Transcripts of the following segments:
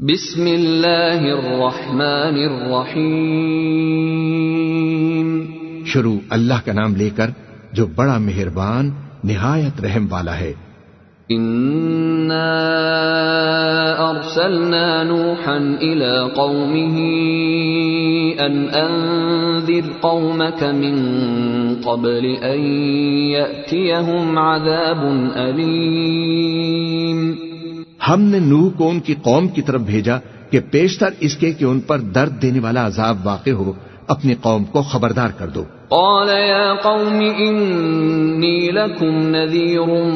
بسم اللہ الرحمن الرحیم شروع اللہ کا نام لے کر جو بڑا مہربان نہایت رحم والا ہے۔ انا ارسلنا نوحا الى قومه ان انذر قومك من قبل ان ياتيهم عذاب اليم ہم نے نوح کو ان کی قوم کی طرف بھیجا کہ پیشتر اس کے کہ ان پر درد دینے والا عذاب واقع ہو اپنی قوم کو خبردار کر دو۔ قال يا قوم اني لكم نذير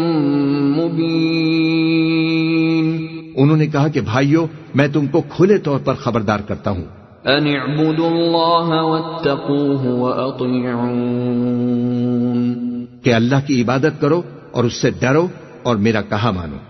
مبين۔ انہوں نے کہا کہ بھائیو میں تم کو کھلے طور پر خبردار کرتا ہوں۔ ان اعبدوا الله واتقوه واطيعون کہ اللہ کی عبادت کرو اور اس سے ڈرو اور میرا کہا مانو۔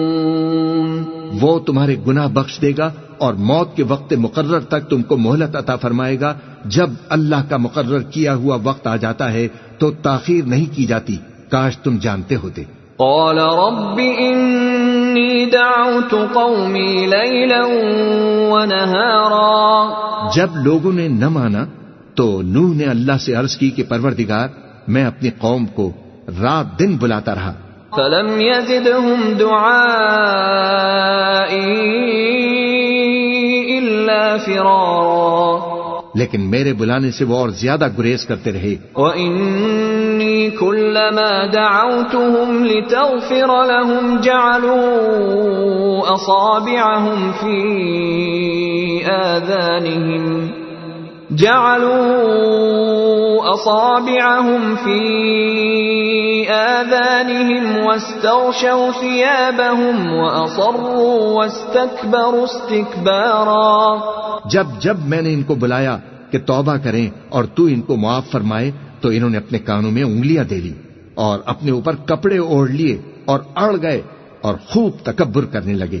وہ تمہارے گناہ بخش دے گا اور موت کے وقت مقرر تک تم کو مہلت عطا فرمائے گا۔ جب اللہ کا مقرر کیا ہوا وقت آ جاتا ہے تو تاخیر نہیں کی جاتی۔ کاش تم جانتے ہوتے۔ قال رب انی دعوت قومی لیلا ونہارا جب لوگوں نے نہ مانا تو نوح نے اللہ سے عرض کی کہ پروردگار میں اپنی قوم کو رات دن بلاتا رہا۔ فلم يزدهم دعائي إلا فرارا لیکن میرے بلانے سے وہ اور زیادہ گریز کرتے رہے۔ وَإِنِّي كُلَّمَا دَعَوْتُهُمْ لِتَغْفِرَ لَهُمْ جَعَلُوا أَصَابِعَهُمْ فِي آذَانِهِمْ جعلوا أصابعهم في آذانهم واستغشوا ثيابهم وأصروا واستكبروا استكبارا. جب جب میں نے ان کو بلایا کہ توبہ کریں اور تو ان کو معاف فرمائے، تو انہوں نے اپنے کانوں میں انگلیاں دے لی اور اپنے اوپر کپڑے اوڑھ لیے اور اڑ گئے اور خوب تکبر کرنے لگے۔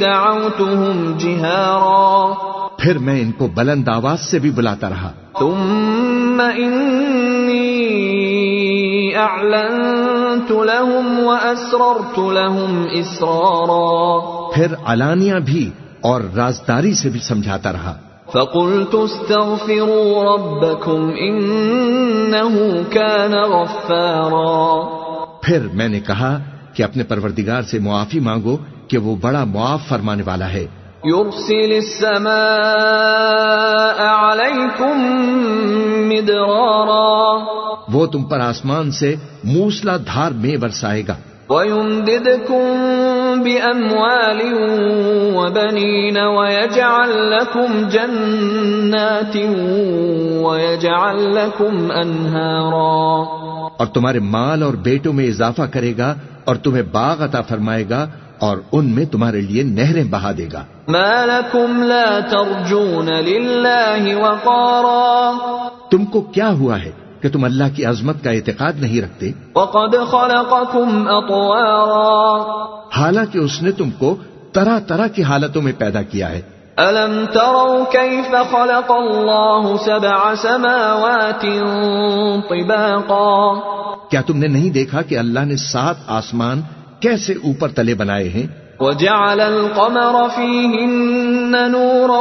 دعوتهم جهارا پھر میں ان کو بلند آواز سے بھی بلاتا رہا۔ ثم إني أعلنت لهم وأسررت لهم إسرارا پھر علانیہ بھی اور رازداری سے بھی سمجھاتا رہا۔ فقلت استغفروا ربكم إنه كان غفارا پھر میں نے کہا کہ اپنے پروردگار سے معافی مانگو کہ وہ بڑا معاف فرمانے والا ہے۔ يرسل السماء مدرارا۔ وہ تم پر آسمان سے موسلا دھار میں برسائے گا۔ ويمددكم بأموال وبنين ويجعل لكم جنات ويجعل لكم أنهارا۔ اور تمہارے مال اور بیٹوں میں اضافہ کرے گا اور تمہیں باغ عطا فرمائے گا اور ان میں تمہارے لیے نہریں بہا دے گا۔ ما لكم لا ترجون لله وقارا۔ تم کو کیا ہوا ہے کہ تم اللہ کی عظمت کا اعتقاد نہیں رکھتے؟ وقد خلقكم أطوارا حالانکہ اس نے تم کو طرح طرح کی حالتوں میں پیدا کیا ہے۔ ألم تروا كيف خلق الله سبع سماوات طباقا؟ کیا تم نے نہیں دیکھا کہ اللہ نے سات آسمان کیسے اوپر تلے بنائے ہیں؟ وجعل القمر فيهن نورا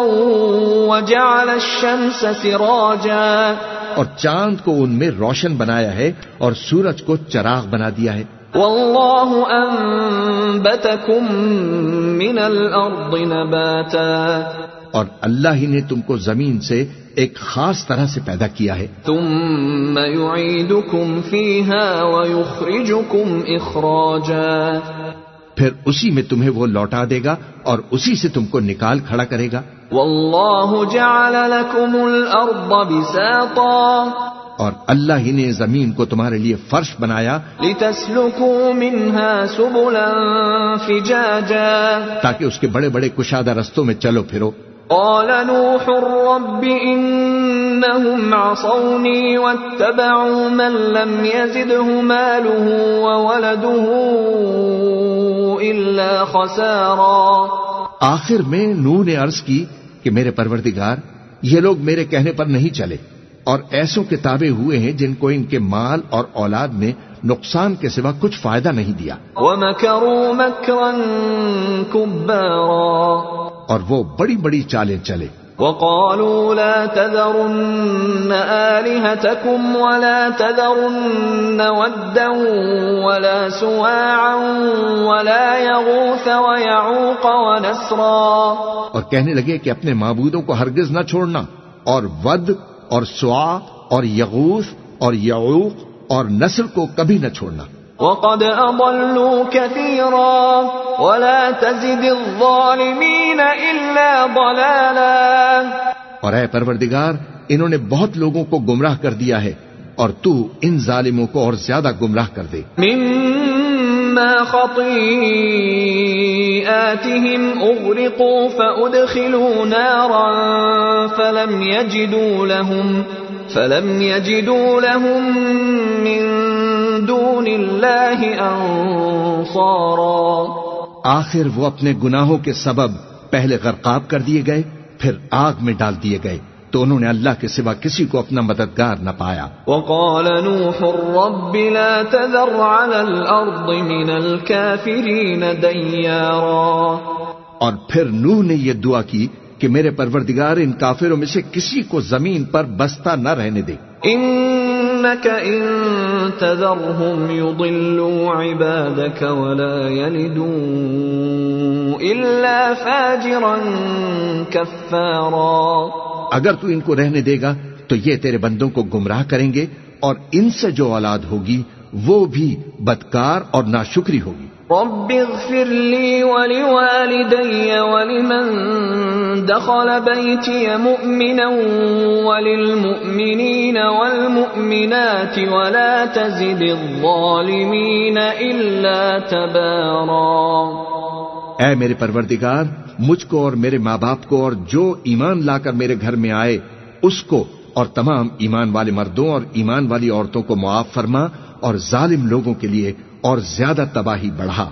وجعل الشمس سراجا۔ اور چاند کو ان میں روشن بنایا ہے اور سورج کو چراغ بنا دیا ہے۔ والله أنبتكم من الأرض نباتا. اور اللہ ہی نے تم کو زمین سے ایک خاص طرح سے پیدا کیا ہے۔ ثم يعيدكم فيها ويخرجكم إخراجا. پھر اسی میں تمہیں وہ لوٹا دے گا اور اسی سے تم کو نکال کھڑا کرے گا۔ والله جعل لكم الأرض بساطا. اور اللہ ہی نے زمین کو تمہارے لیے فرش بنایا منها سبلا فجاجا تاکہ اس کے بڑے بڑے کشادہ رستوں میں چلو پھرو۔ قال نوح رب انهم عصوني واتبعوا من لم يزده ماله وولده الا خسارا۔ آخر میں نو نے عرض کی کہ میرے پروردگار یہ لوگ میرے کہنے پر نہیں چلے۔ اور ایسوں کے تابع ہوئے ہیں جن کو ان کے مال اور اولاد نے نقصان کے سوا کچھ فائدہ نہیں دیا۔ اور وہ بڑی بڑی چالیں چلے۔ وقالوا لا تذرن آلهتكم ولا تذرن ودا ولا سواعا ولا يغوث ويعوق ونسرا اور کہنے لگے کہ اپنے معبودوں کو ہرگز نہ چھوڑنا اور ود اور سوا اور یغوث اور یعوق اور نسل کو کبھی نہ چھوڑنا۔ وقد أضلوا كثيرا ولا تزد الظالمين إلا ضلالا۔ اور اے پروردگار انہوں نے بہت لوگوں کو گمراہ کر دیا ہے اور تو ان ظالموں کو اور زیادہ گمراہ کر دے۔ مما خطيئاتهم أغرقوا فأدخلوا نارا۔ فلم يجدوا لهم فلم يجدوا لهم من دون الله أنصارا. آخر وہ اپنے گناہوں کے سبب پہلے غرقاب کر دیے گئے پھر آگ میں ڈال دیے گئے تو انہوں نے اللہ کے سوا کسی کو اپنا مددگار نہ پایا۔ وقال نوح رب لا تذر على الأرض من الكافرين ديارا. اور پھر نوح نے یہ دعا کی کہ میرے پروردگار ان کافروں میں سے کسی کو زمین پر بستہ نہ رہنے دے۔ إنك إن تذرهم يضلوا عبادك ولا يلدوا إلا فاجرا كفارا اگر تو ان کو رہنے دے گا تو یہ تیرے بندوں کو گمراہ کریں گے اور ان سے جو اولاد ہوگی وہ بھی بدکار اور ناشکری ہوگی۔ رب اغفر لي ولوالدي ولمن دخل بيتي مؤمنا وللمؤمنين والمؤمنات ولا تزد الظالمين إلا تبارا. اے میرے پروردگار، مجھ کو اور میرے ماں باپ کو اور جو ایمان لا کر میرے گھر میں آئے، اس کو اور تمام ایمان والے مردوں اور ایمان والی عورتوں کو معاف فرما اور ظالم لوگوں کے لیے اور زیادہ تباہی بڑھا۔